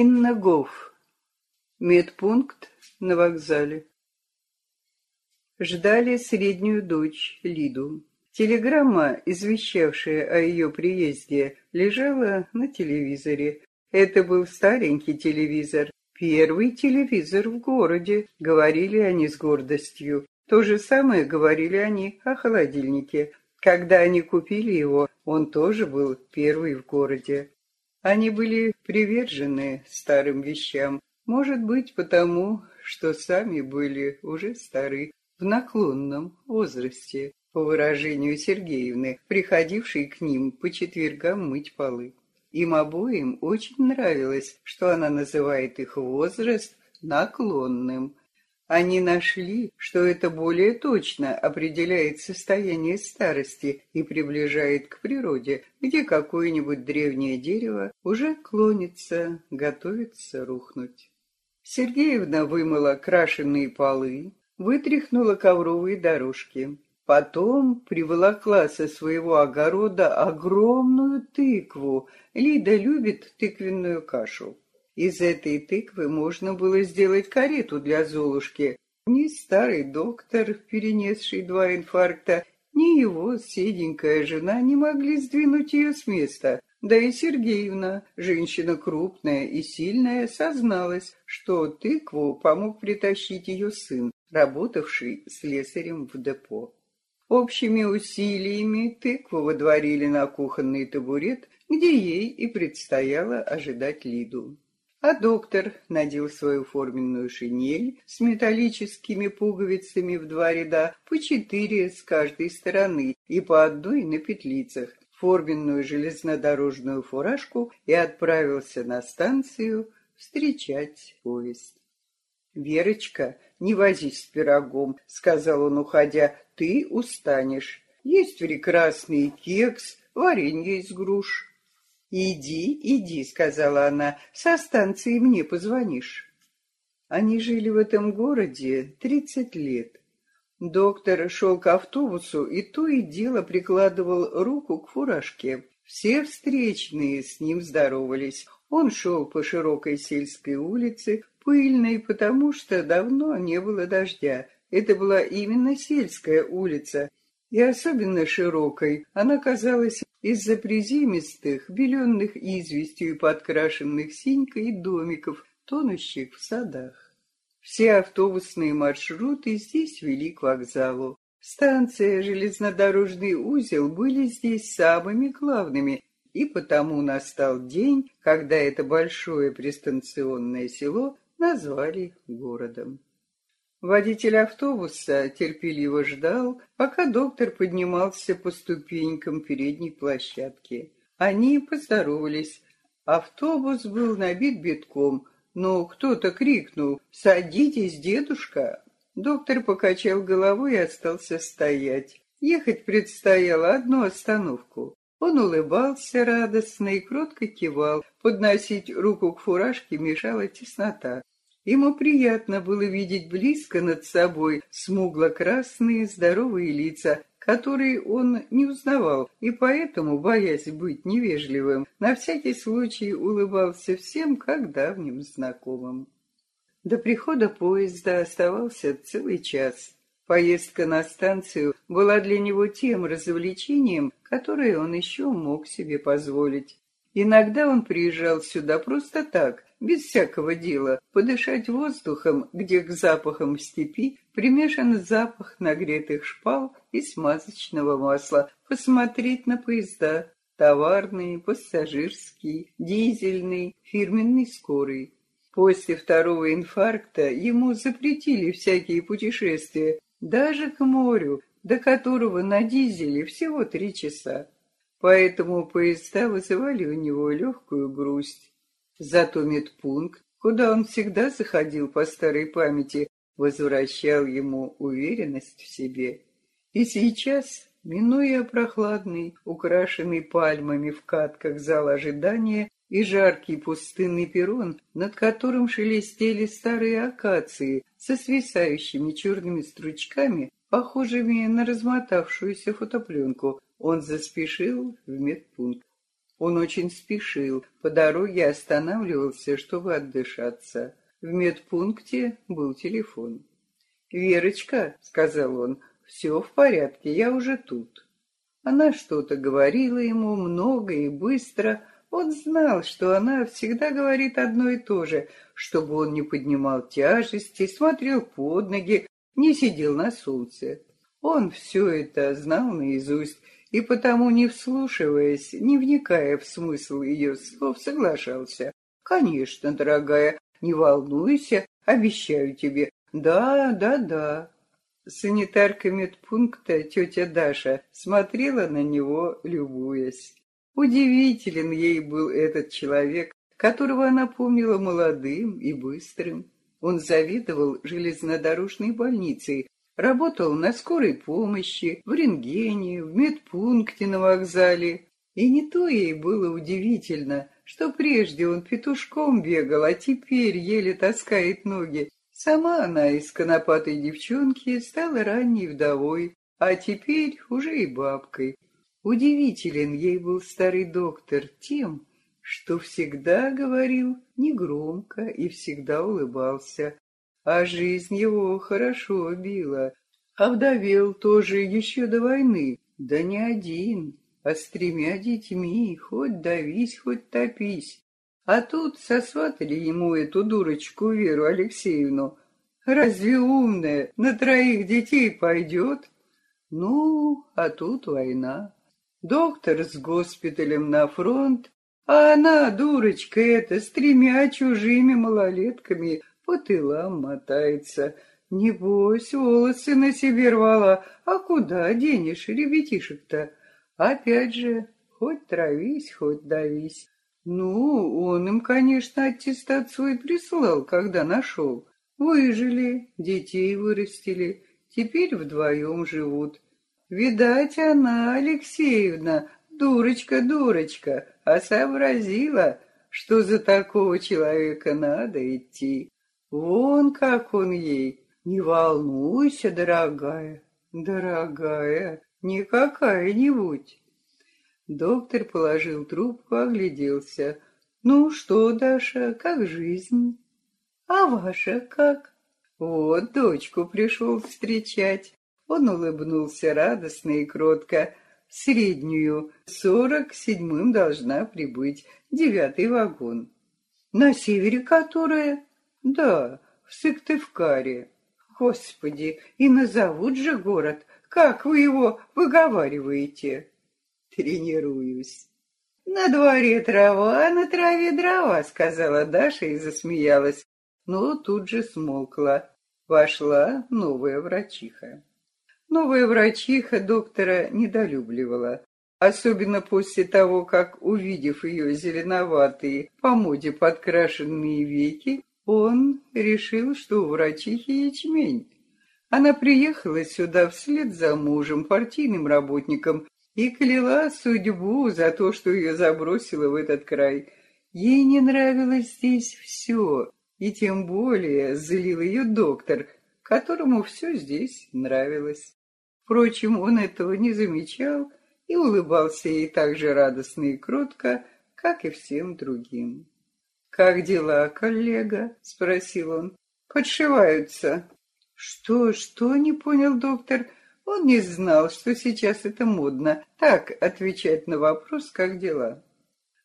Инна Гофф. Медпункт на вокзале. Ждали среднюю дочь, Лиду. Телеграмма, извещавшая о ее приезде, лежала на телевизоре. Это был старенький телевизор, первый телевизор в городе, говорили они с гордостью. То же самое говорили они о холодильнике. Когда они купили его, он тоже был первый в городе. Они были привержены старым вещам, может быть, потому, что сами были уже стары, в наклонном возрасте, по выражению Сергеевны, приходившей к ним по четвергам мыть полы. Им обоим очень нравилось, что она называет их возраст наклонным, они нашли, что это более точно определяет состояние старости и приближает к природе, где какое-нибудь древнее дерево уже клонится, готовится рухнуть. Сергеевна вымыла крашеные полы, вытряхнула ковровые дорожки. Потом приволокла со своего огорода огромную тыкву. Лида любит тыквенную кашу. Из этой тыквы можно было сделать карету для Золушки. Ни старый доктор, перенесший два инфаркта, ни его седенькая жена не могли сдвинуть ее с места. Да и Сергеевна, женщина крупная и сильная, созналась, что тыкву помог притащить ее сын, работавший слесарем в депо. Общими усилиями тыкву водворили на кухонный табурет, где ей и предстояло ожидать Лиду а доктор надел свою форменную шинель с металлическими пуговицами в два ряда, по четыре с каждой стороны и по одной на петлицах, форменную железнодорожную фуражку и отправился на станцию встречать поезд. «Верочка, не возись с пирогом», — сказал он, уходя, — «ты устанешь. Есть прекрасный кекс, варенье из груш». «Иди, иди», — сказала она, — «со станции мне позвонишь». Они жили в этом городе тридцать лет. Доктор шел к автобусу и то и дело прикладывал руку к фуражке. Все встречные с ним здоровались. Он шел по широкой сельской улице, пыльной, потому что давно не было дождя. Это была именно сельская улица, и особенно широкой она казалась из-за приземистых, беленных известью и подкрашенных синькой домиков, тонущих в садах. Все автобусные маршруты здесь вели к вокзалу. Станция, железнодорожный узел были здесь самыми главными, и потому настал день, когда это большое пристанционное село назвали городом. Водитель автобуса терпеливо ждал, пока доктор поднимался по ступенькам передней площадки. Они поздоровались. Автобус был набит битком, но кто-то крикнул «Садитесь, дедушка!». Доктор покачал головой и остался стоять. Ехать предстояло одну остановку. Он улыбался радостно и кротко кивал. Подносить руку к фуражке мешала теснота. Ему приятно было видеть близко над собой смугло-красные здоровые лица, которые он не узнавал, и поэтому, боясь быть невежливым, на всякий случай улыбался всем, как давним знакомым. До прихода поезда оставался целый час. Поездка на станцию была для него тем развлечением, которое он еще мог себе позволить. Иногда он приезжал сюда просто так, без всякого дела, подышать воздухом, где к запахам степи примешан запах нагретых шпал и смазочного масла, посмотреть на поезда, товарные, пассажирские, дизельные, фирменный скорый. После второго инфаркта ему запретили всякие путешествия, даже к морю, до которого на дизеле всего три часа. Поэтому поезда вызывали у него легкую грусть. Зато медпункт, куда он всегда заходил по старой памяти, возвращал ему уверенность в себе. И сейчас, минуя прохладный, украшенный пальмами в катках зал ожидания и жаркий пустынный перрон, над которым шелестели старые акации со свисающими черными стручками, похожими на размотавшуюся фотопленку, он заспешил в медпункт. Он очень спешил, по дороге останавливался, чтобы отдышаться. В медпункте был телефон. «Верочка», — сказал он, — «все в порядке, я уже тут». Она что-то говорила ему много и быстро. Он знал, что она всегда говорит одно и то же, чтобы он не поднимал тяжести, смотрел под ноги, не сидел на солнце. Он все это знал наизусть и потому, не вслушиваясь, не вникая в смысл ее слов, соглашался. «Конечно, дорогая, не волнуйся, обещаю тебе. Да, да, да». Санитарка медпункта, тетя Даша, смотрела на него, любуясь. Удивителен ей был этот человек, которого она помнила молодым и быстрым. Он завидовал железнодорожной больницей, Работал на скорой помощи, в рентгене, в медпункте на вокзале. И не то ей было удивительно, что прежде он петушком бегал, а теперь еле таскает ноги. Сама она из конопатой девчонки стала ранней вдовой, а теперь уже и бабкой. Удивителен ей был старый доктор тем, что всегда говорил негромко и всегда улыбался, а жизнь его хорошо била. Овдовел тоже еще до войны, да не один, а с тремя детьми, хоть давись, хоть топись. А тут сосватали ему эту дурочку Веру Алексеевну. Разве умная на троих детей пойдет? Ну, а тут война. Доктор с госпиталем на фронт, а она, дурочка эта, с тремя чужими малолетками, по тылам мотается. Небось, волосы на себе рвала, а куда денешь ребятишек-то? Опять же, хоть травись, хоть давись. Ну, он им, конечно, аттестат свой прислал, когда нашел. Выжили, детей вырастили, теперь вдвоем живут. Видать, она, Алексеевна, дурочка-дурочка, а сообразила, что за такого человека надо идти. Вон как он ей. Не волнуйся, дорогая, дорогая, не какая-нибудь. Доктор положил трубку, огляделся. Ну что, Даша, как жизнь? А ваша как? Вот дочку пришел встречать. Он улыбнулся радостно и кротко. Среднюю, сорок седьмым должна прибыть, девятый вагон. На севере которая? Да, в Сыктывкаре. Господи, и назовут же город. Как вы его выговариваете? Тренируюсь. На дворе трава, на траве дрова, сказала Даша и засмеялась, но тут же смолкла. Вошла новая врачиха. Новая врачиха доктора недолюбливала, особенно после того, как, увидев ее зеленоватые, по моде подкрашенные веки, он решил, что у врачихи ячмень. Она приехала сюда вслед за мужем, партийным работником, и кляла судьбу за то, что ее забросило в этот край. Ей не нравилось здесь все, и тем более злил ее доктор, которому все здесь нравилось. Впрочем, он этого не замечал и улыбался ей так же радостно и кротко, как и всем другим. «Как дела, коллега?» — спросил он. «Подшиваются». «Что, что?» — не понял доктор. Он не знал, что сейчас это модно, так отвечать на вопрос, как дела.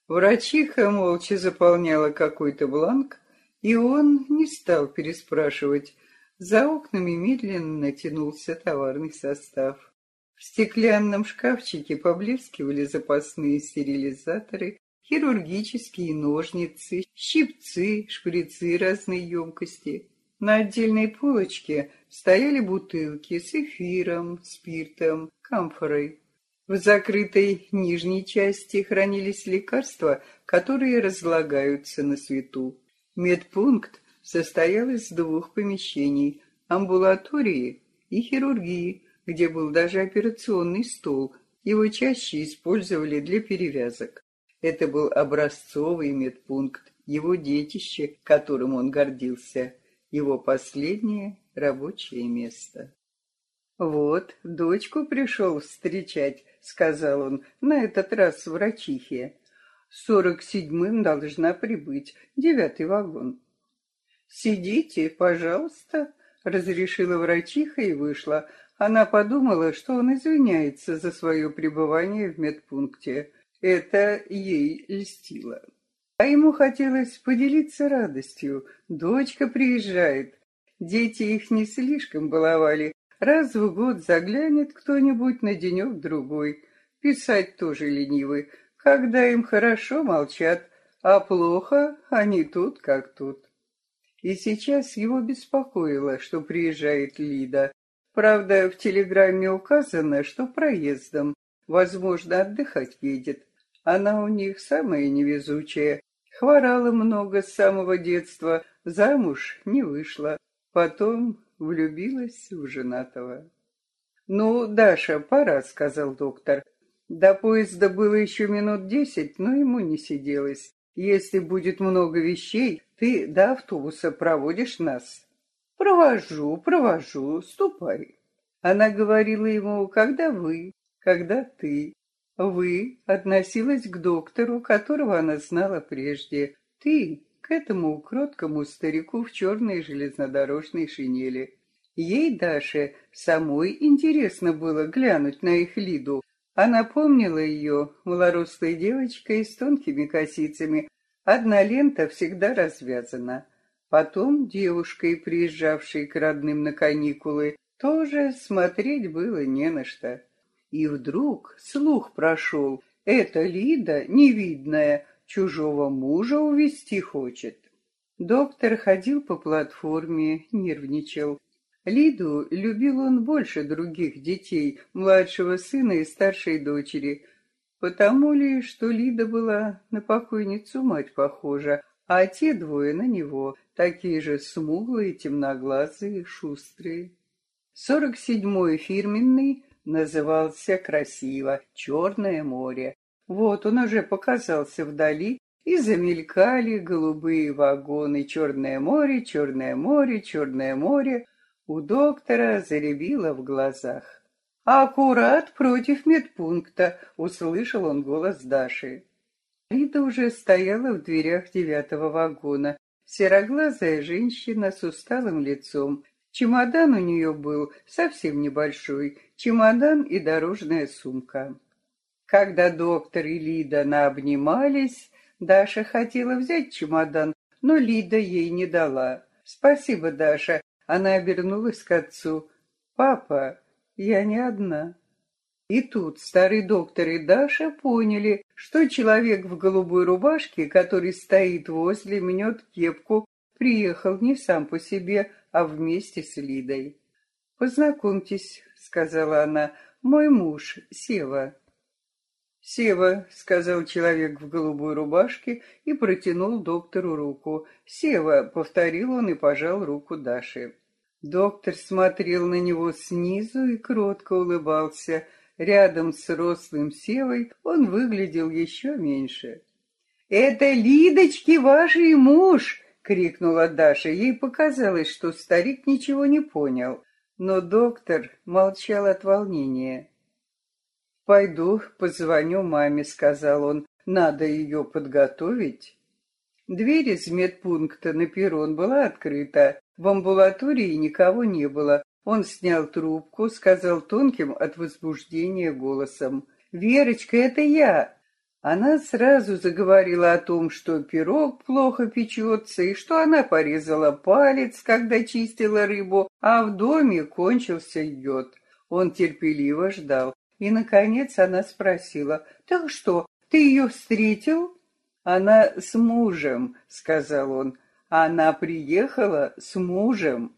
Врачиха молча заполняла какой-то бланк, и он не стал переспрашивать. За окнами медленно натянулся товарный состав. В стеклянном шкафчике поблескивали запасные стерилизаторы, хирургические ножницы, щипцы, шприцы разной емкости. На отдельной полочке стояли бутылки с эфиром, спиртом, камфорой. В закрытой нижней части хранились лекарства, которые разлагаются на свету. Медпункт состоял из двух помещений – амбулатории и хирургии, где был даже операционный стол. Его чаще использовали для перевязок. Это был образцовый медпункт, его детище, которым он гордился, его последнее рабочее место. «Вот, дочку пришел встречать», — сказал он, на этот раз врачихе. Сорок седьмым должна прибыть, девятый вагон. «Сидите, пожалуйста», — разрешила врачиха и вышла. Она подумала, что он извиняется за свое пребывание в медпункте. Это ей льстило. А ему хотелось поделиться радостью. Дочка приезжает. Дети их не слишком баловали. Раз в год заглянет кто-нибудь на денек-другой. Писать тоже ленивы. Когда им хорошо, молчат, а плохо, они тут как тут. И сейчас его беспокоило, что приезжает Лида. Правда, в телеграмме указано, что проездом, возможно, отдыхать едет. Она у них самая невезучая. Хворала много с самого детства, замуж не вышла. Потом влюбилась в женатого. «Ну, Даша, пора», — сказал доктор. До поезда было еще минут десять, но ему не сиделось. Если будет много вещей, ты до автобуса проводишь нас. Провожу, провожу, ступай. Она говорила ему, когда вы, когда ты. Вы относилась к доктору, которого она знала прежде. Ты к этому кроткому старику в черной железнодорожной шинели. Ей, Даше, самой интересно было глянуть на их Лиду, она помнила ее, малорослой девочкой с тонкими косицами. Одна лента всегда развязана. Потом девушкой, приезжавшей к родным на каникулы, тоже смотреть было не на что. И вдруг слух прошел. Эта Лида, невидная, чужого мужа увести хочет. Доктор ходил по платформе, нервничал. Лиду любил он больше других детей, младшего сына и старшей дочери. Потому ли, что Лида была на покойницу мать похожа, а те двое на него, такие же смуглые, темноглазые, шустрые. Сорок седьмой фирменный назывался красиво «Черное море». Вот он уже показался вдали, и замелькали голубые вагоны «Черное море, Черное море, Черное море», у доктора заребило в глазах. «Аккурат против медпункта», — услышал он голос Даши. Рита уже стояла в дверях девятого вагона. Сероглазая женщина с усталым лицом. Чемодан у нее был совсем небольшой, чемодан и дорожная сумка. Когда доктор и Лида наобнимались, Даша хотела взять чемодан, но Лида ей не дала. «Спасибо, Даша, она обернулась к отцу. «Папа, я не одна». И тут старый доктор и Даша поняли, что человек в голубой рубашке, который стоит возле, мнет кепку, приехал не сам по себе, а вместе с Лидой. «Познакомьтесь», — сказала она, — «мой муж, Сева». «Сева», — сказал человек в голубой рубашке и протянул доктору руку. «Сева», — повторил он и пожал руку Даши. Доктор смотрел на него снизу и кротко улыбался. Рядом с рослым Севой он выглядел еще меньше. «Это Лидочки вашей муж!» — крикнула Даша. Ей показалось, что старик ничего не понял, но доктор молчал от волнения. «Пойду позвоню маме», — сказал он. «Надо ее подготовить». Дверь из медпункта на перрон была открыта. В амбулатории никого не было. Он снял трубку, сказал тонким от возбуждения голосом. «Верочка, это я!» Она сразу заговорила о том, что пирог плохо печется, и что она порезала палец, когда чистила рыбу, а в доме кончился йод. Он терпеливо ждал. И, наконец, она спросила, «Так что, ты ее встретил?» «Она с мужем», — сказал он. «Она приехала с мужем».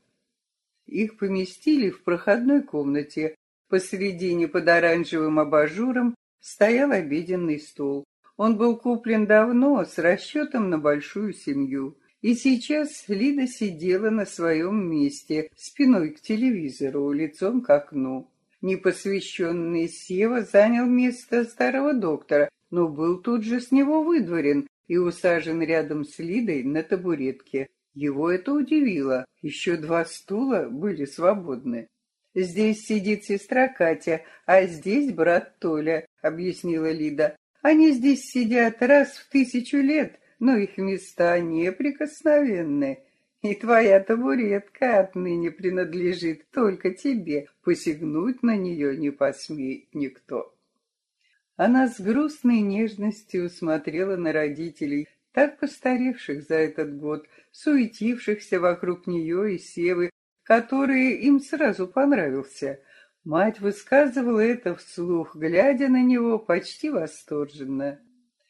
Их поместили в проходной комнате. Посередине под оранжевым абажуром стоял обеденный стол. Он был куплен давно, с расчетом на большую семью. И сейчас Лида сидела на своем месте, спиной к телевизору, лицом к окну. Непосвященный Сева занял место старого доктора, но был тут же с него выдворен и усажен рядом с Лидой на табуретке. Его это удивило. Еще два стула были свободны. «Здесь сидит сестра Катя, а здесь брат Толя», — объяснила Лида. Они здесь сидят раз в тысячу лет, но их места неприкосновенны. И твоя табуретка отныне принадлежит только тебе. Посягнуть на нее не посмеет никто. Она с грустной нежностью смотрела на родителей, так постаревших за этот год, суетившихся вокруг нее и Севы, который им сразу понравился. Мать высказывала это вслух, глядя на него почти восторженно.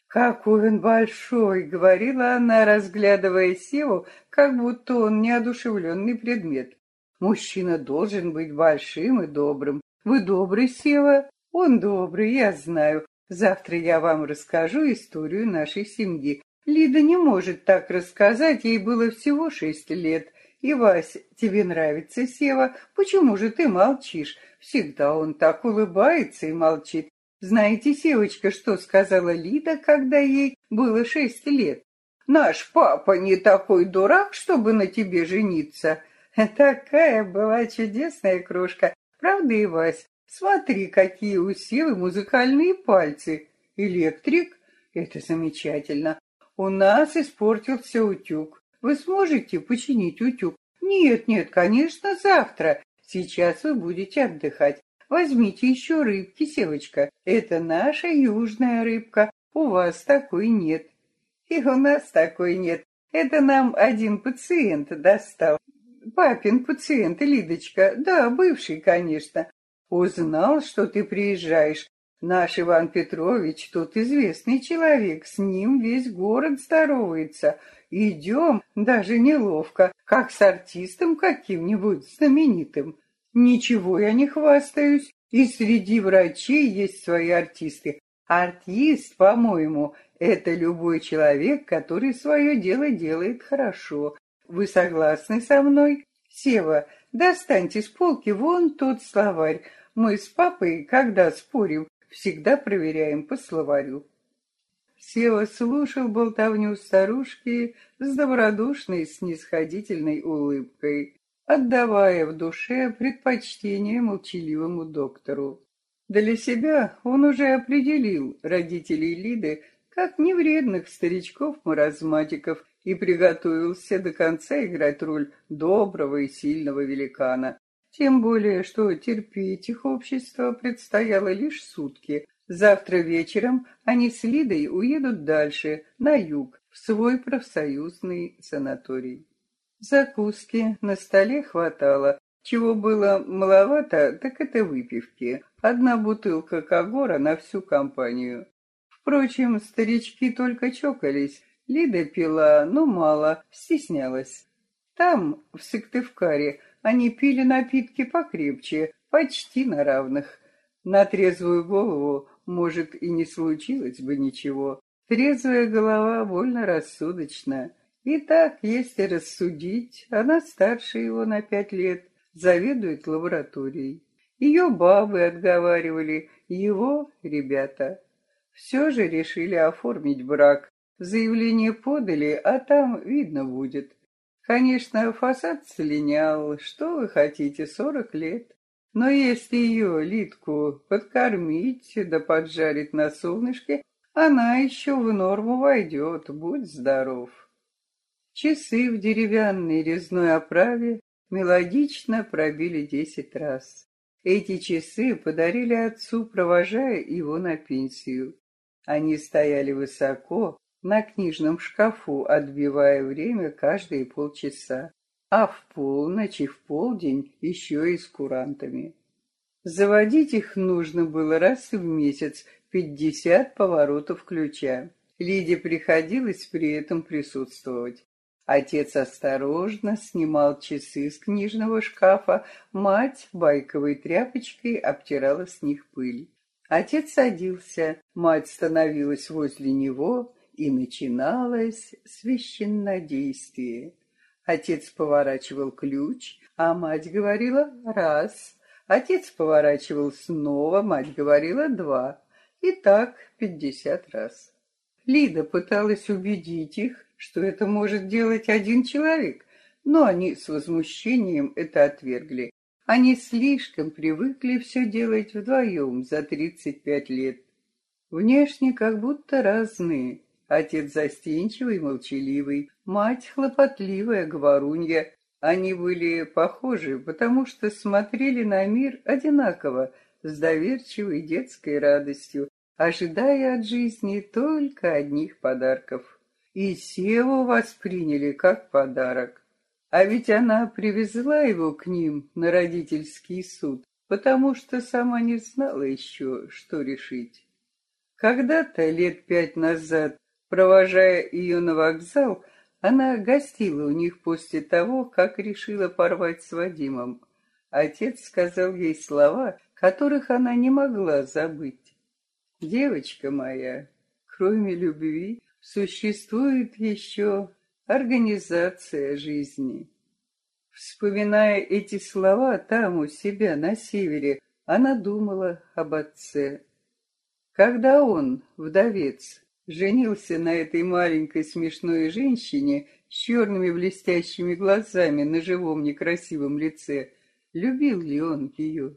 «Какой он большой!» — говорила она, разглядывая Севу, как будто он неодушевленный предмет. «Мужчина должен быть большим и добрым. Вы добрый, Сева?» «Он добрый, я знаю. Завтра я вам расскажу историю нашей семьи. Лида не может так рассказать, ей было всего шесть лет. И, Вась, тебе нравится Сева? Почему же ты молчишь? Всегда он так улыбается и молчит. Знаете, Севочка, что сказала Лида, когда ей было шесть лет? Наш папа не такой дурак, чтобы на тебе жениться. Такая была чудесная крошка. Правда, и Вась? Смотри, какие у Севы музыкальные пальцы. Электрик? Это замечательно. У нас испортился утюг. Вы сможете починить утюг? Нет, нет, конечно, завтра. Сейчас вы будете отдыхать. Возьмите еще рыбки, Севочка. Это наша южная рыбка. У вас такой нет. И у нас такой нет. Это нам один пациент достал. Папин пациент, Лидочка. Да, бывший, конечно. Узнал, что ты приезжаешь. Наш Иван Петрович тут известный человек. С ним весь город здоровается. Идем, даже неловко, как с артистом каким-нибудь знаменитым. Ничего я не хвастаюсь, и среди врачей есть свои артисты. Артист, по-моему, это любой человек, который свое дело делает хорошо. Вы согласны со мной? Сева, достаньте с полки вон тот словарь. Мы с папой, когда спорим, всегда проверяем по словарю. Сева слушал болтовню старушки с добродушной снисходительной улыбкой отдавая в душе предпочтение молчаливому доктору. Для себя он уже определил родителей Лиды как невредных старичков-маразматиков и приготовился до конца играть роль доброго и сильного великана. Тем более, что терпеть их общество предстояло лишь сутки. Завтра вечером они с Лидой уедут дальше, на юг, в свой профсоюзный санаторий. Закуски на столе хватало. Чего было маловато, так это выпивки. Одна бутылка Кагора на всю компанию. Впрочем, старички только чокались. Лида пила, но мало, стеснялась. Там, в Сыктывкаре, они пили напитки покрепче, почти на равных. На трезвую голову, может, и не случилось бы ничего. Трезвая голова больно рассудочна. И так, если рассудить, она старше его на пять лет, заведует лабораторией. Ее бабы отговаривали, его ребята. Все же решили оформить брак. Заявление подали, а там видно будет. Конечно, фасад слинял, что вы хотите, сорок лет. Но если ее, Литку, подкормить да поджарить на солнышке, она еще в норму войдет, будь здоров. Часы в деревянной резной оправе мелодично пробили десять раз. Эти часы подарили отцу, провожая его на пенсию. Они стояли высоко, на книжном шкафу, отбивая время каждые полчаса, а в полночь и в полдень еще и с курантами. Заводить их нужно было раз в месяц, пятьдесят поворотов ключа. Лиде приходилось при этом присутствовать. Отец осторожно снимал часы с книжного шкафа, мать байковой тряпочкой обтирала с них пыль. Отец садился, мать становилась возле него, и начиналось священнодействие. Отец поворачивал ключ, а мать говорила «раз». Отец поворачивал снова, мать говорила «два». И так пятьдесят раз. Лида пыталась убедить их, что это может делать один человек, но они с возмущением это отвергли. Они слишком привыкли все делать вдвоем за 35 лет. Внешне как будто разные. Отец застенчивый, молчаливый, мать хлопотливая, говорунья. Они были похожи, потому что смотрели на мир одинаково, с доверчивой детской радостью, ожидая от жизни только одних подарков. И Севу восприняли как подарок. А ведь она привезла его к ним на родительский суд, потому что сама не знала еще, что решить. Когда-то, лет пять назад, провожая ее на вокзал, она гостила у них после того, как решила порвать с Вадимом. Отец сказал ей слова, которых она не могла забыть. «Девочка моя, кроме любви существует еще организация жизни». Вспоминая эти слова там у себя на севере, она думала об отце. Когда он, вдовец, женился на этой маленькой смешной женщине с черными блестящими глазами на живом некрасивом лице, любил ли он ее?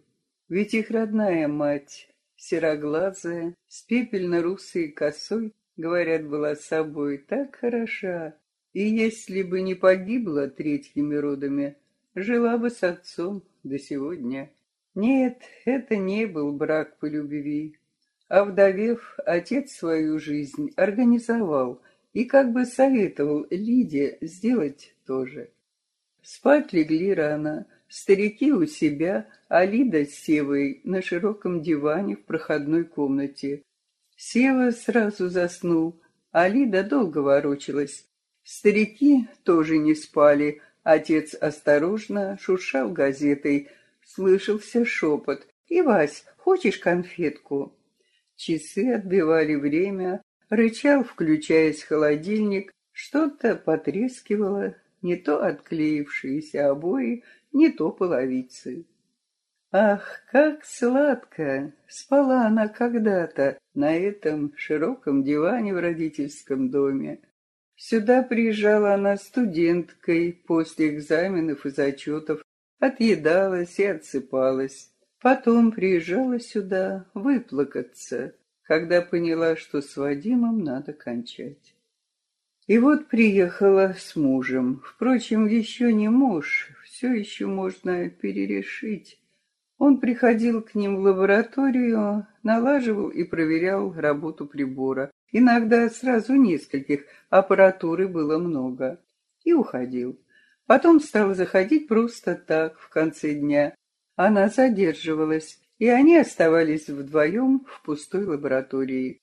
Ведь их родная мать, сероглазая, с пепельно-русой косой, говорят, была собой так хороша, и если бы не погибла третьими родами, жила бы с отцом до сегодня. Нет, это не был брак по любви. А вдовев, отец свою жизнь организовал и как бы советовал Лиде сделать то же. Спать легли рано, старики у себя, а Лида с Севой на широком диване в проходной комнате. Сева сразу заснул, а Лида долго ворочалась. Старики тоже не спали, отец осторожно шуршал газетой, слышался шепот. «Ивась, хочешь конфетку?» Часы отбивали время, рычал, включаясь холодильник, что-то потрескивало, не то отклеившиеся обои, не то половицы. Ах, как сладко спала она когда-то на этом широком диване в родительском доме. Сюда приезжала она студенткой после экзаменов и зачетов, отъедалась и отсыпалась. Потом приезжала сюда выплакаться, когда поняла, что с Вадимом надо кончать. И вот приехала с мужем. Впрочем, еще не муж, все еще можно перерешить. Он приходил к ним в лабораторию, налаживал и проверял работу прибора. Иногда сразу нескольких, аппаратуры было много. И уходил. Потом стал заходить просто так, в конце дня, она задерживалась, и они оставались вдвоем в пустой лаборатории.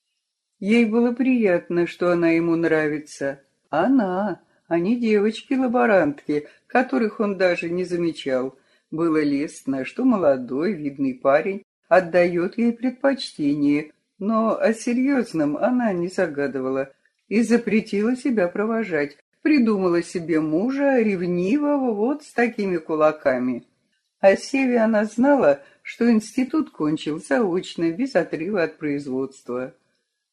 Ей было приятно, что она ему нравится. Она, а не девочки-лаборантки, которых он даже не замечал. Было лестно, что молодой, видный парень отдает ей предпочтение, но о серьезном она не загадывала и запретила себя провожать, придумала себе мужа ревнивого вот с такими кулаками. О Севе она знала, что институт кончил заочно, без отрыва от производства.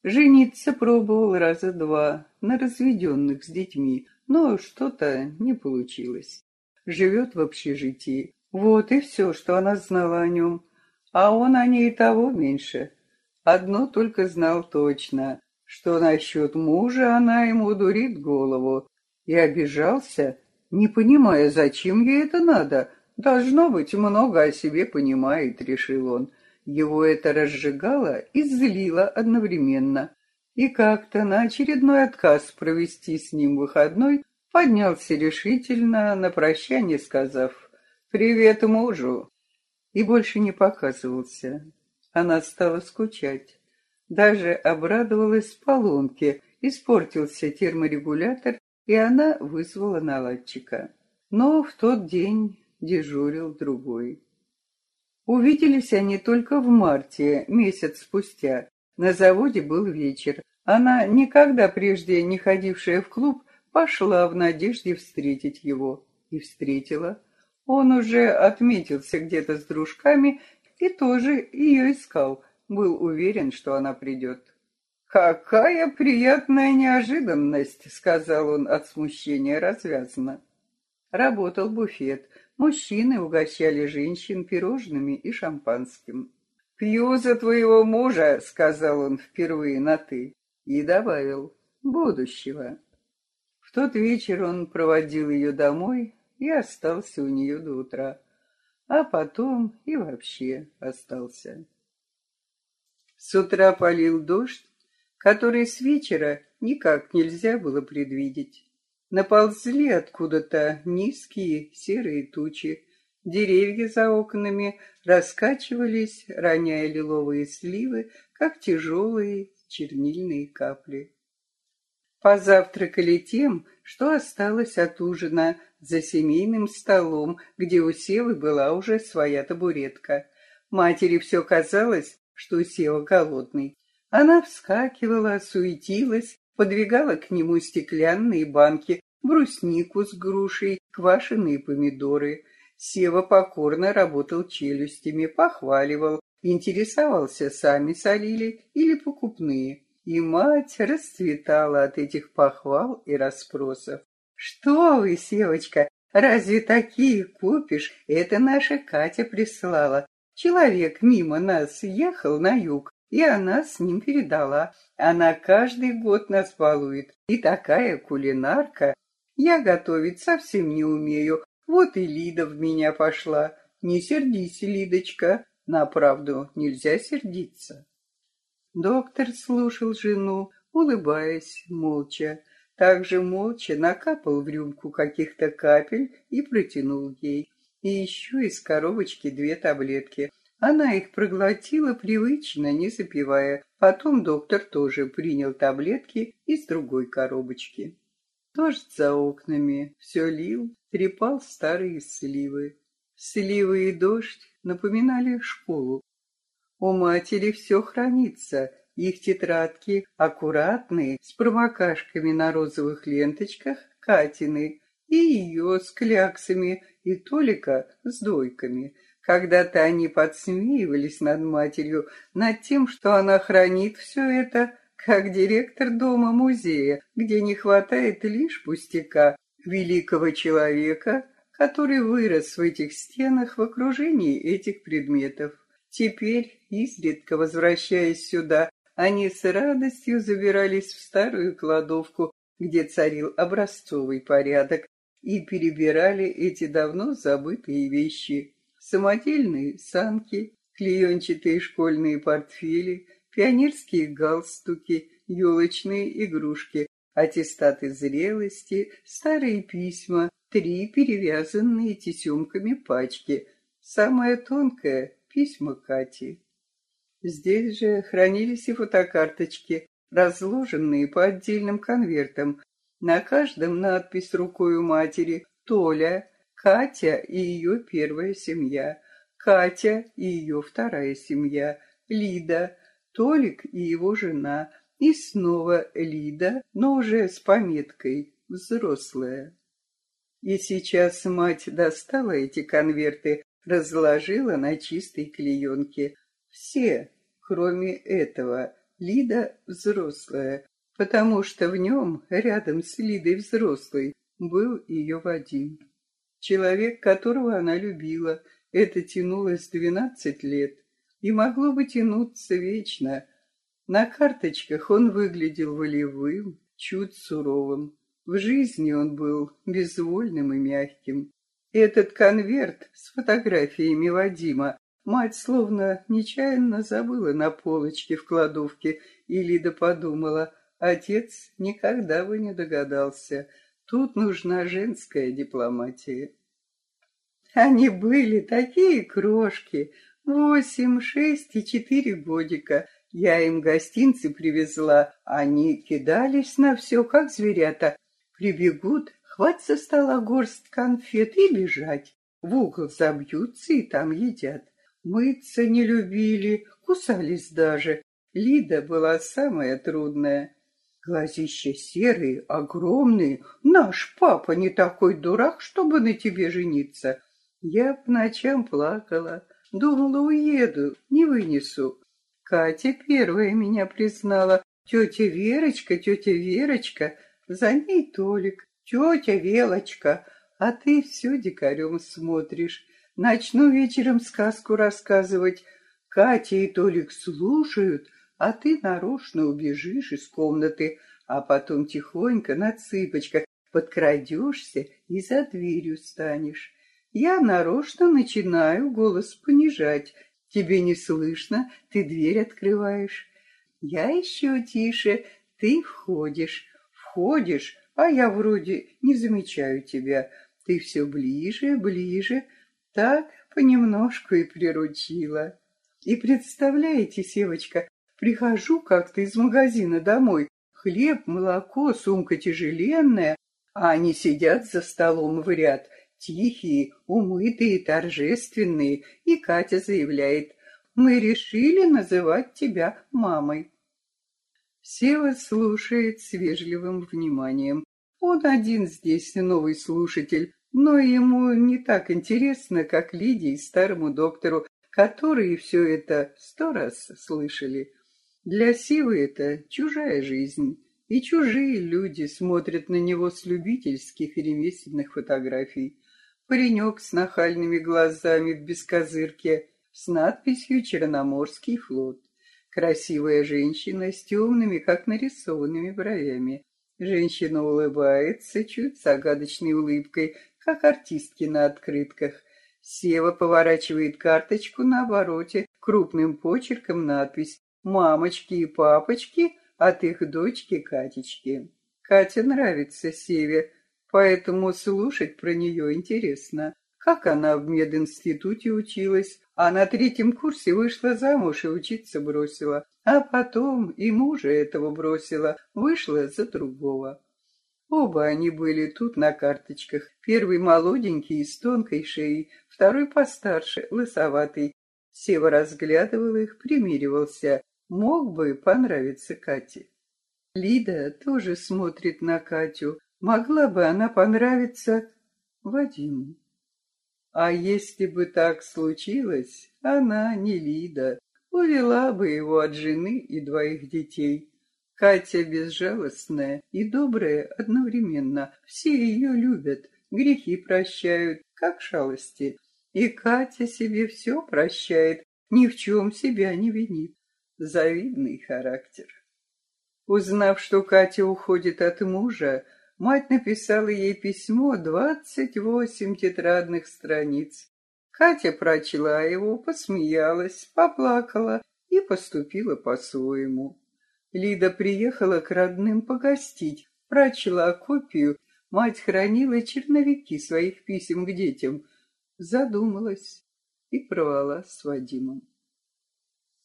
Жениться пробовал раза два на разведенных с детьми, но что-то не получилось. Живет в общежитии. Вот и все, что она знала о нем. А он о ней того меньше. Одно только знал точно, что насчет мужа она ему дурит голову. И обижался, не понимая, зачем ей это надо, Должно быть, много о себе понимает, решил он. Его это разжигало и злило одновременно. И как-то на очередной отказ провести с ним выходной поднялся решительно, на прощание сказав «Привет мужу!» и больше не показывался. Она стала скучать. Даже обрадовалась поломке, испортился терморегулятор, и она вызвала наладчика. Но в тот день дежурил другой. Увиделись они только в марте, месяц спустя. На заводе был вечер. Она, никогда прежде не ходившая в клуб, пошла в надежде встретить его. И встретила. Он уже отметился где-то с дружками и тоже ее искал. Был уверен, что она придет. «Какая приятная неожиданность!» — сказал он от смущения развязно. Работал буфет. Мужчины угощали женщин пирожными и шампанским. «Пью за твоего мужа», — сказал он впервые на «ты», и добавил «будущего». В тот вечер он проводил ее домой и остался у нее до утра, а потом и вообще остался. С утра полил дождь, который с вечера никак нельзя было предвидеть. Наползли откуда-то низкие серые тучи, деревья за окнами раскачивались, роняя лиловые сливы, как тяжелые чернильные капли. Позавтракали тем, что осталось от ужина за семейным столом, где у Севы была уже своя табуретка. Матери все казалось, что Сева голодный. Она вскакивала, суетилась, подвигала к нему стеклянные банки, бруснику с грушей, квашеные помидоры. Сева покорно работал челюстями, похваливал, интересовался, сами солили или покупные. И мать расцветала от этих похвал и расспросов. «Что вы, Севочка, разве такие купишь? Это наша Катя прислала. Человек мимо нас ехал на юг, и она с ним передала. Она каждый год нас балует. И такая кулинарка. Я готовить совсем не умею. Вот и Лида в меня пошла. Не сердись, Лидочка. На правду нельзя сердиться. Доктор слушал жену, улыбаясь молча. Также молча накапал в рюмку каких-то капель и протянул ей. И еще из коробочки две таблетки. Она их проглотила привычно, не запивая. Потом доктор тоже принял таблетки из другой коробочки. Дождь за окнами все лил, трепал старые сливы. Сливы и дождь напоминали школу. У матери все хранится, их тетрадки аккуратные, с промокашками на розовых ленточках, Катины, и ее с кляксами, и Толика с дойками — когда-то они подсмеивались над матерью, над тем, что она хранит все это, как директор дома-музея, где не хватает лишь пустяка, великого человека, который вырос в этих стенах в окружении этих предметов. Теперь, изредка возвращаясь сюда, они с радостью забирались в старую кладовку, где царил образцовый порядок, и перебирали эти давно забытые вещи самодельные санки, клеенчатые школьные портфели, пионерские галстуки, елочные игрушки, аттестаты зрелости, старые письма, три перевязанные тесемками пачки, самая тонкая — письма Кати. Здесь же хранились и фотокарточки, разложенные по отдельным конвертам. На каждом надпись рукой у матери «Толя», Катя и ее первая семья, Катя и ее вторая семья, Лида, Толик и его жена, и снова Лида, но уже с пометкой «взрослая». И сейчас мать достала эти конверты, разложила на чистой клеенке. Все, кроме этого, Лида взрослая, потому что в нем, рядом с Лидой взрослой, был ее Вадим. Человек, которого она любила, это тянулось двенадцать лет и могло бы тянуться вечно. На карточках он выглядел волевым, чуть суровым. В жизни он был безвольным и мягким. Этот конверт с фотографиями Вадима мать словно нечаянно забыла на полочке в кладовке, и Лида подумала, отец никогда бы не догадался — Тут нужна женская дипломатия. Они были такие крошки, восемь, шесть и четыре годика. Я им гостинцы привезла, они кидались на все, как зверята. Прибегут, хватит со стола горсть конфет и бежать. В угол забьются и там едят. Мыться не любили, кусались даже. Лида была самая трудная. Глазища серые, огромные. Наш папа не такой дурак, чтобы на тебе жениться. Я по ночам плакала. Думала, уеду, не вынесу. Катя первая меня признала. Тетя Верочка, тетя Верочка. За ней Толик. Тетя Велочка. А ты все дикарем смотришь. Начну вечером сказку рассказывать. Катя и Толик слушают, а ты нарочно убежишь из комнаты, а потом тихонько на цыпочках подкрадешься и за дверью станешь. Я нарочно начинаю голос понижать. Тебе не слышно, ты дверь открываешь. Я еще тише, ты входишь. Входишь, а я вроде не замечаю тебя. Ты все ближе, ближе. Так понемножку и приручила. И представляете, Севочка, прихожу как-то из магазина домой. Хлеб, молоко, сумка тяжеленная, а они сидят за столом в ряд, тихие, умытые, торжественные, и Катя заявляет, «Мы решили называть тебя мамой». Сева слушает с вежливым вниманием. Он один здесь новый слушатель, но ему не так интересно, как Лидии, старому доктору, которые все это сто раз слышали. Для Сивы это чужая жизнь, и чужие люди смотрят на него с любительских и ремесленных фотографий. Паренек с нахальными глазами в бескозырке, с надписью «Черноморский флот». Красивая женщина с темными, как нарисованными бровями. Женщина улыбается чуть загадочной улыбкой, как артистки на открытках. Сева поворачивает карточку на обороте, крупным почерком надпись «Мамочки и папочки от их дочки Катечки». Катя нравится Севе, поэтому слушать про нее интересно. Как она в мединституте училась, а на третьем курсе вышла замуж и учиться бросила, а потом и мужа этого бросила, вышла за другого. Оба они были тут на карточках. Первый молоденький, с тонкой шеей, второй постарше, лысоватый. Сева разглядывал их, примиривался. Мог бы понравиться Кате. Лида тоже смотрит на Катю. Могла бы она понравиться Вадиму. А если бы так случилось, она, не Лида, увела бы его от жены и двоих детей. Катя безжалостная и добрая одновременно. Все ее любят, грехи прощают, как шалости. И Катя себе все прощает, ни в чем себя не винит. Завидный характер. Узнав, что Катя уходит от мужа, мать написала ей письмо двадцать восемь тетрадных страниц. Катя прочла его, посмеялась, поплакала и поступила по-своему. Лида приехала к родным погостить, прочла копию, мать хранила черновики своих писем к детям, задумалась и провала с Вадимом.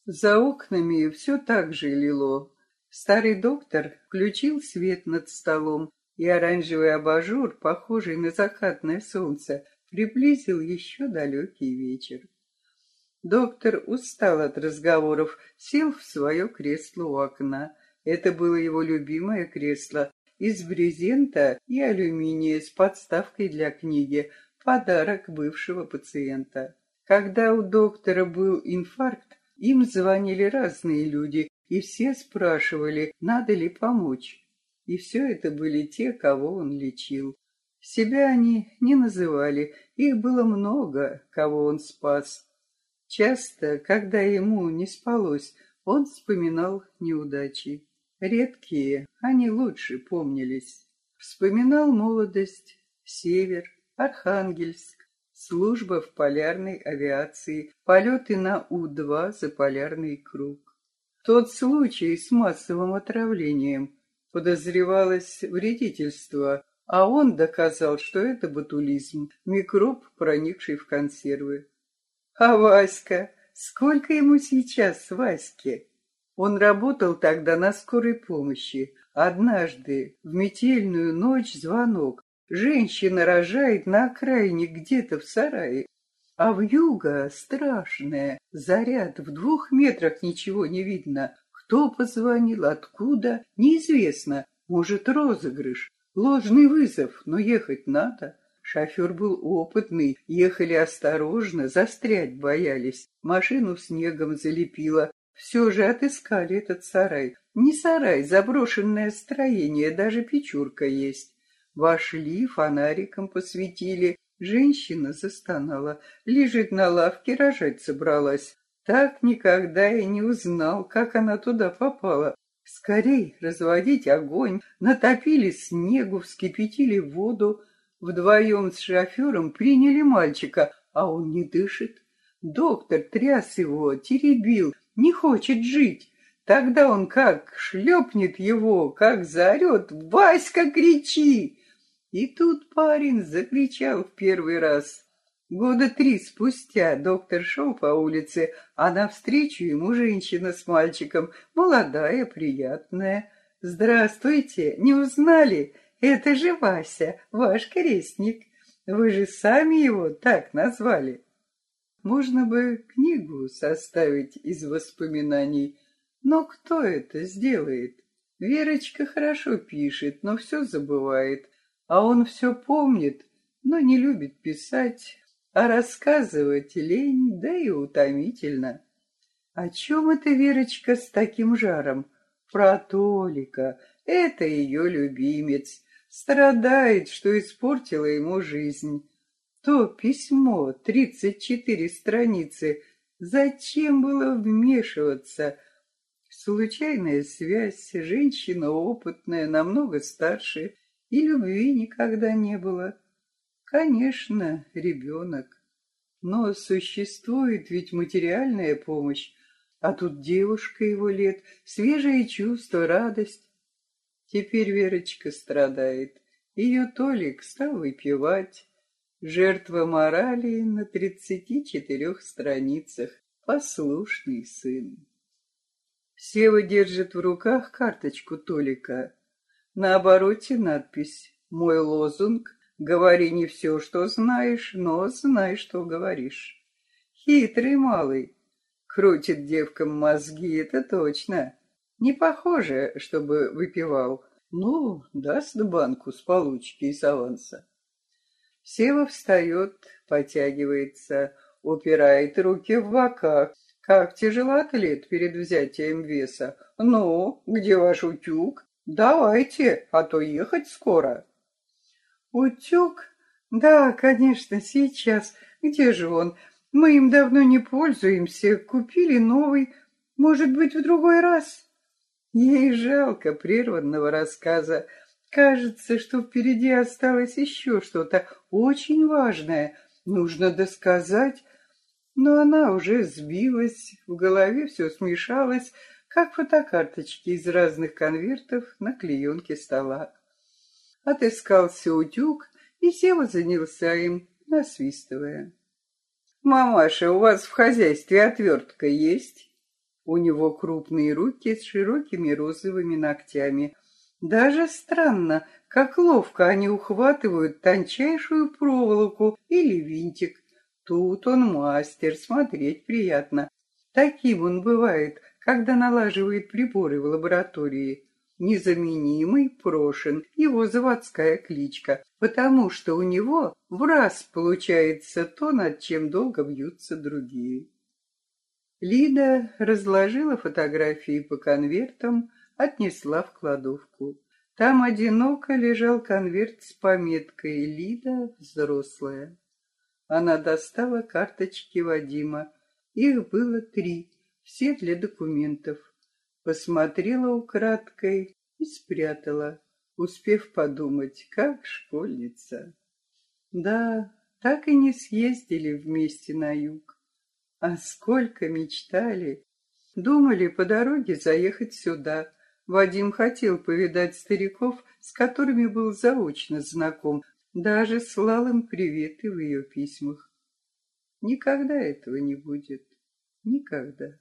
За окнами все так же лило. Старый доктор включил свет над столом, и оранжевый абажур, похожий на закатное солнце, приблизил еще далекий вечер. Доктор устал от разговоров, сел в свое кресло у окна. Это было его любимое кресло из брезента и алюминия с подставкой для книги, подарок бывшего пациента. Когда у доктора был инфаркт, им звонили разные люди, и все спрашивали, надо ли помочь. И все это были те, кого он лечил. Себя они не называли, их было много, кого он спас. Часто, когда ему не спалось, он вспоминал неудачи. Редкие, они лучше помнились. Вспоминал молодость, север, Архангельск, служба в полярной авиации, полеты на У-2 за полярный круг. Тот случай с массовым отравлением подозревалось вредительство, а он доказал, что это ботулизм, микроб, проникший в консервы. А Васька? Сколько ему сейчас, Ваське? Он работал тогда на скорой помощи. Однажды, в метельную ночь, звонок. Женщина рожает на окраине где-то в сарае. А в юго страшное. Заряд в двух метрах ничего не видно. Кто позвонил, откуда, неизвестно. Может, розыгрыш. Ложный вызов, но ехать надо. Шофер был опытный, ехали осторожно, застрять боялись. Машину снегом залепило. Все же отыскали этот сарай. Не сарай, заброшенное строение, даже печурка есть. Вошли, фонариком посветили. Женщина застонала, лежит на лавке, рожать собралась. Так никогда и не узнал, как она туда попала. Скорей разводить огонь, натопили снегу, вскипятили воду. Вдвоем с шофером приняли мальчика, а он не дышит. Доктор тряс его, теребил, не хочет жить. Тогда он как шлепнет его, как заорет «Васька, кричи!» И тут парень закричал в первый раз. Года три спустя доктор шел по улице, а навстречу ему женщина с мальчиком, молодая, приятная. «Здравствуйте, не узнали? Это же Вася, ваш крестник. Вы же сами его так назвали». Можно бы книгу составить из воспоминаний, но кто это сделает? Верочка хорошо пишет, но все забывает, а он все помнит, но не любит писать, а рассказывать лень, да и утомительно. О чем это Верочка с таким жаром? Про Толика. Это ее любимец. Страдает, что испортила ему жизнь. То письмо, тридцать четыре страницы. Зачем было вмешиваться? Случайная связь, женщина опытная, намного старше, и любви никогда не было. Конечно, ребенок. Но существует ведь материальная помощь, а тут девушка его лет, свежие чувства, радость. Теперь Верочка страдает. Ее Толик стал выпивать. Жертва морали на тридцати четырех страницах. Послушный сын. Сева держит в руках карточку Толика. На обороте надпись «Мой лозунг Говори не все, что знаешь, но знай, что говоришь. Хитрый малый. Крутит девкам мозги, это точно. Не похоже, чтобы выпивал. Ну, даст банку с получки и с аванса. Сева встает, потягивается, упирает руки в бока. Как тяжело атлет перед взятием веса. Ну, где ваш утюг? Давайте, а то ехать скоро. Утюг? Да, конечно, сейчас. Где же он? Мы им давно не пользуемся. Купили новый. Может быть, в другой раз? Ей жалко прерванного рассказа. Кажется, что впереди осталось еще что-то очень важное. Нужно досказать. Но она уже сбилась, в голове все смешалось, как фотокарточки из разных конвертов на клеенке стола. Отыскался утюг, и Сева занялся им, насвистывая. «Мамаша, у вас в хозяйстве отвертка есть?» У него крупные руки с широкими розовыми ногтями. Даже странно, как ловко они ухватывают тончайшую проволоку или винтик. Тут он мастер, смотреть приятно. Таким он бывает, когда налаживает приборы в лаборатории. Незаменимый Прошин, его заводская кличка, потому что у него в раз получается то, над чем долго бьются другие. Лида разложила фотографии по конвертам, отнесла в кладовку. Там одиноко лежал конверт с пометкой «Лида взрослая». Она достала карточки Вадима. Их было три, все для документов посмотрела украдкой и спрятала, успев подумать, как школьница. Да, так и не съездили вместе на юг. А сколько мечтали! Думали по дороге заехать сюда. Вадим хотел повидать стариков, с которыми был заочно знаком, даже слал им приветы в ее письмах. Никогда этого не будет. Никогда.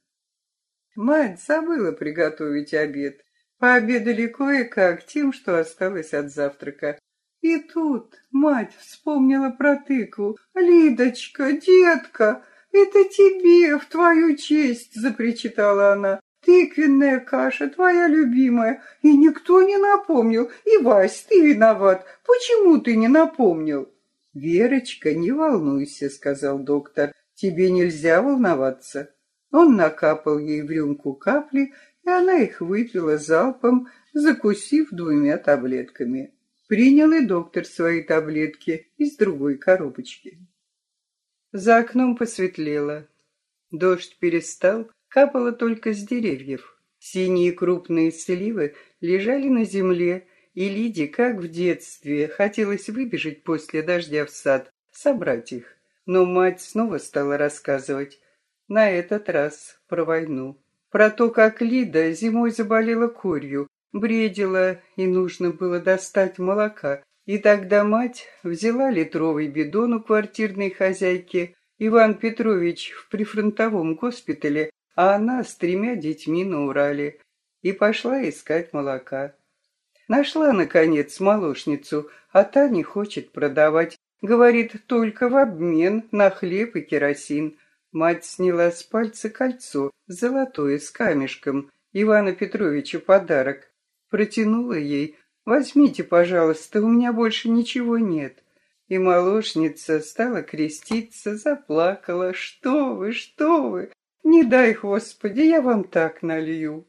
Мать забыла приготовить обед. Пообедали кое-как тем, что осталось от завтрака. И тут мать вспомнила про тыкву. «Лидочка, детка, это тебе, в твою честь!» — запричитала она. «Тыквенная каша, твоя любимая, и никто не напомнил. И, Вась, ты виноват. Почему ты не напомнил?» «Верочка, не волнуйся», — сказал доктор. «Тебе нельзя волноваться». Он накапал ей в рюмку капли, и она их выпила залпом, закусив двумя таблетками. Принял и доктор свои таблетки из другой коробочки. За окном посветлело. Дождь перестал, капало только с деревьев. Синие крупные сливы лежали на земле, и Лиде, как в детстве, хотелось выбежать после дождя в сад, собрать их. Но мать снова стала рассказывать, на этот раз про войну. Про то, как Лида зимой заболела корью, бредила, и нужно было достать молока. И тогда мать взяла литровый бидон у квартирной хозяйки, Иван Петрович в прифронтовом госпитале, а она с тремя детьми на Урале, и пошла искать молока. Нашла, наконец, молочницу, а та не хочет продавать. Говорит, только в обмен на хлеб и керосин. Мать сняла с пальца кольцо, золотое, с камешком, Ивана Петровичу подарок. Протянула ей. «Возьмите, пожалуйста, у меня больше ничего нет». И молочница стала креститься, заплакала. «Что вы, что вы! Не дай, Господи, я вам так налью!»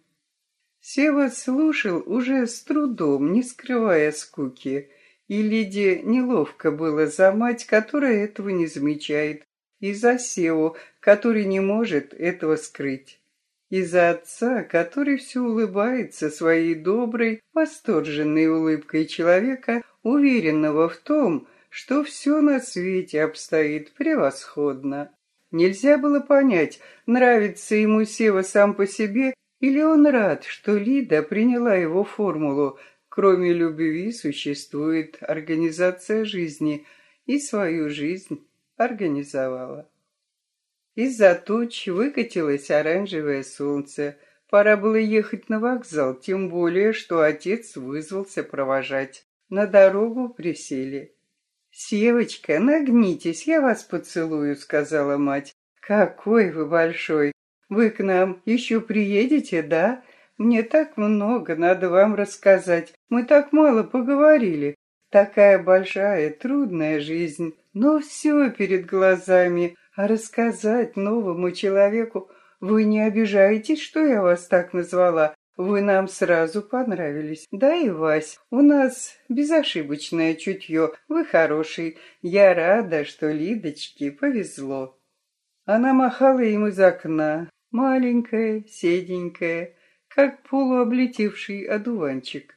Сева слушал уже с трудом, не скрывая скуки, и Лиде неловко было за мать, которая этого не замечает, и за Севу, который не может этого скрыть, и за отца, который все улыбается своей доброй, восторженной улыбкой человека, уверенного в том, что все на свете обстоит превосходно. Нельзя было понять, нравится ему Сева сам по себе или он рад, что Лида приняла его формулу «Кроме любви существует организация жизни» и свою жизнь организовала. Из-за туч выкатилось оранжевое солнце. Пора было ехать на вокзал, тем более, что отец вызвался провожать. На дорогу присели. «Севочка, нагнитесь, я вас поцелую», — сказала мать. «Какой вы большой! Вы к нам еще приедете, да? Мне так много надо вам рассказать. Мы так мало поговорили. Такая большая, трудная жизнь, но все перед глазами. А рассказать новому человеку... Вы не обижаетесь, что я вас так назвала? Вы нам сразу понравились. Да и Вась, у нас безошибочное чутье. Вы хороший. Я рада, что Лидочке повезло. Она махала им из окна, маленькая, седенькая, как полуоблетевший одуванчик.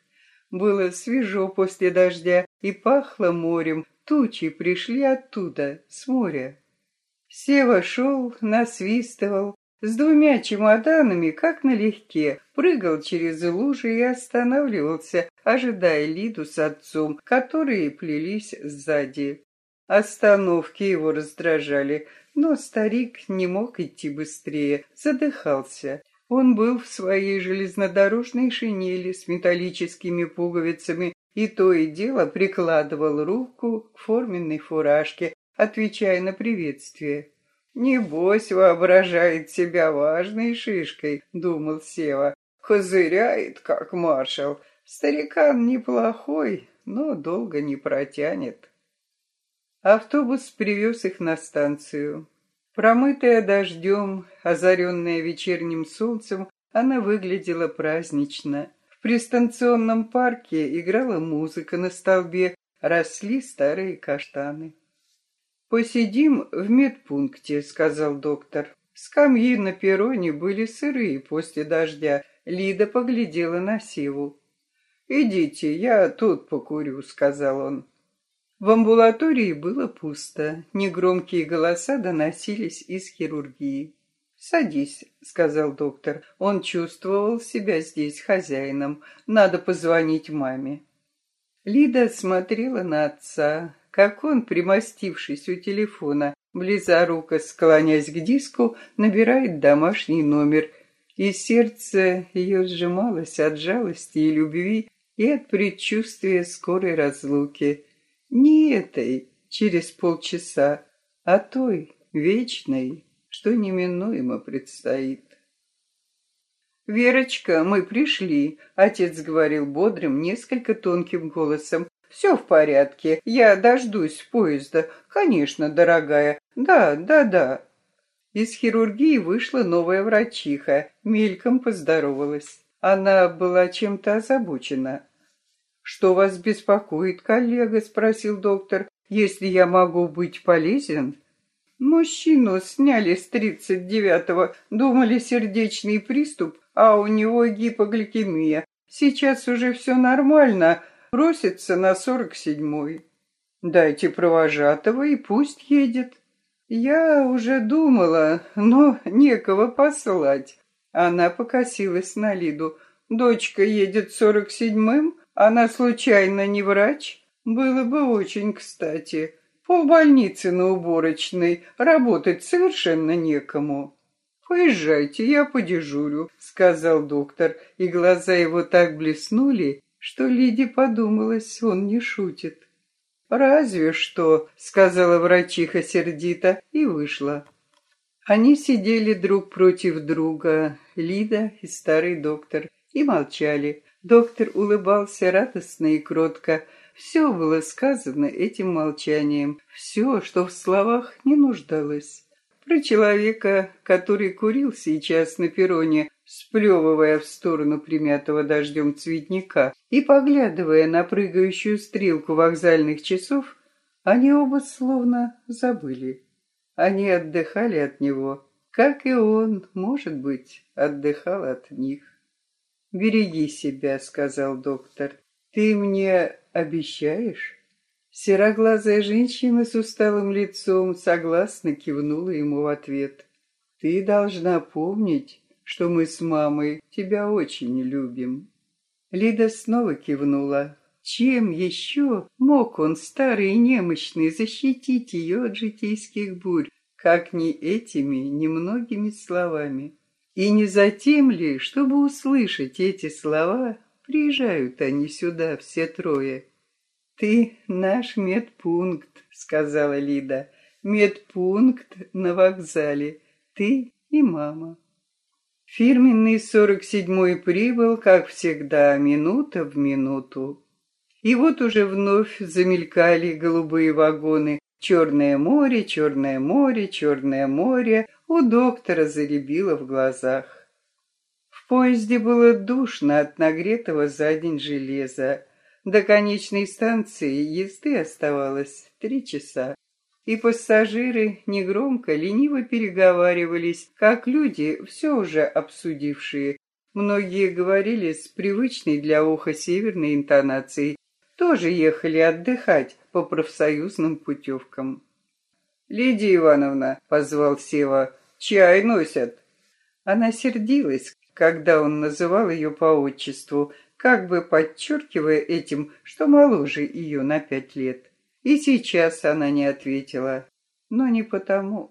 Было свежо после дождя и пахло морем, тучи пришли оттуда, с моря. Сева шел, насвистывал, с двумя чемоданами, как налегке, прыгал через лужи и останавливался, ожидая Лиду с отцом, которые плелись сзади. Остановки его раздражали, но старик не мог идти быстрее, задыхался. Он был в своей железнодорожной шинели с металлическими пуговицами и то и дело прикладывал руку к форменной фуражке, отвечая на приветствие. «Небось, воображает себя важной шишкой», — думал Сева. «Козыряет, как маршал. Старикан неплохой, но долго не протянет». Автобус привез их на станцию. Промытая дождем, озаренная вечерним солнцем, она выглядела празднично. В пристанционном парке играла музыка на столбе, росли старые каштаны. «Посидим в медпункте», — сказал доктор. Скамьи на перроне были сырые после дождя. Лида поглядела на Сиву. «Идите, я тут покурю», — сказал он. В амбулатории было пусто, негромкие голоса доносились из хирургии. «Садись», — сказал доктор. Он чувствовал себя здесь хозяином. Надо позвонить маме. Лида смотрела на отца, как он, примостившись у телефона, близоруко склонясь к диску, набирает домашний номер, и сердце ее сжималось от жалости и любви и от предчувствия скорой разлуки. Не этой, через полчаса, а той, вечной, что неминуемо предстоит. «Верочка, мы пришли», — отец говорил бодрым, несколько тонким голосом. «Все в порядке, я дождусь поезда. Конечно, дорогая. Да, да, да». Из хирургии вышла новая врачиха, мельком поздоровалась. Она была чем-то озабочена. «Что вас беспокоит, коллега?» — спросил доктор. «Если я могу быть полезен?» Мужчину сняли с 39-го, думали сердечный приступ, а у него гипогликемия. Сейчас уже все нормально, просится на 47-й. Дайте провожатого и пусть едет. Я уже думала, но некого послать. Она покосилась на Лиду. Дочка едет сорок седьмым, она случайно не врач? Было бы очень кстати. Полбольницы на уборочной, работать совершенно некому. «Поезжайте, я подежурю», — сказал доктор, и глаза его так блеснули, что Лиде подумалось, он не шутит. «Разве что», — сказала врачиха сердито и вышла. Они сидели друг против друга, Лида и старый доктор, и молчали. Доктор улыбался радостно и кротко. Все было сказано этим молчанием, все, что в словах не нуждалось. Про человека, который курил сейчас на перроне, сплевывая в сторону примятого дождем цветника и поглядывая на прыгающую стрелку вокзальных часов, они оба словно забыли. Они отдыхали от него, как и он, может быть, отдыхал от них. «Береги себя», — сказал доктор. «Ты мне обещаешь?» Сероглазая женщина с усталым лицом согласно кивнула ему в ответ. «Ты должна помнить, что мы с мамой тебя очень любим». Лида снова кивнула. Чем еще мог он, старый и немощный, защитить ее от житейских бурь, как не этими немногими словами? И не затем ли, чтобы услышать эти слова, приезжают они сюда все трое? «Ты наш медпункт», — сказала Лида. «Медпункт на вокзале. Ты и мама». Фирменный сорок седьмой прибыл, как всегда, минута в минуту. И вот уже вновь замелькали голубые вагоны. Черное море, черное море, черное море у доктора заребило в глазах. В поезде было душно от нагретого за день железа. До конечной станции езды оставалось три часа. И пассажиры негромко, лениво переговаривались, как люди, все уже обсудившие. Многие говорили с привычной для уха северной интонацией, тоже ехали отдыхать по профсоюзным путевкам. «Лидия Ивановна», — позвал Сева, — «чай носят». Она сердилась, когда он называл ее по отчеству, как бы подчеркивая этим, что моложе ее на пять лет. И сейчас она не ответила, но не потому.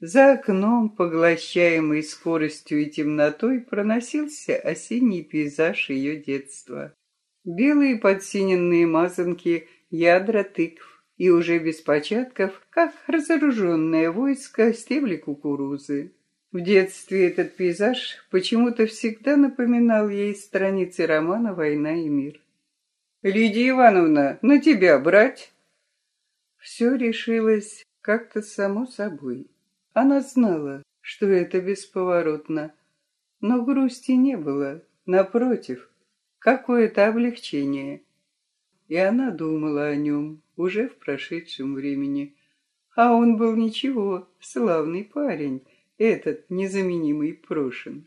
За окном, поглощаемый скоростью и темнотой, проносился осенний пейзаж ее детства. Белые подсиненные мазанки, ядра тыкв и уже без початков, как разоруженное войско, стебли кукурузы. В детстве этот пейзаж почему-то всегда напоминал ей страницы романа «Война и мир». «Лидия Ивановна, на тебя брать?» Все решилось как-то само собой. Она знала, что это бесповоротно, но грусти не было, напротив – какое-то облегчение. И она думала о нем уже в прошедшем времени. А он был ничего, славный парень, этот незаменимый Прошин.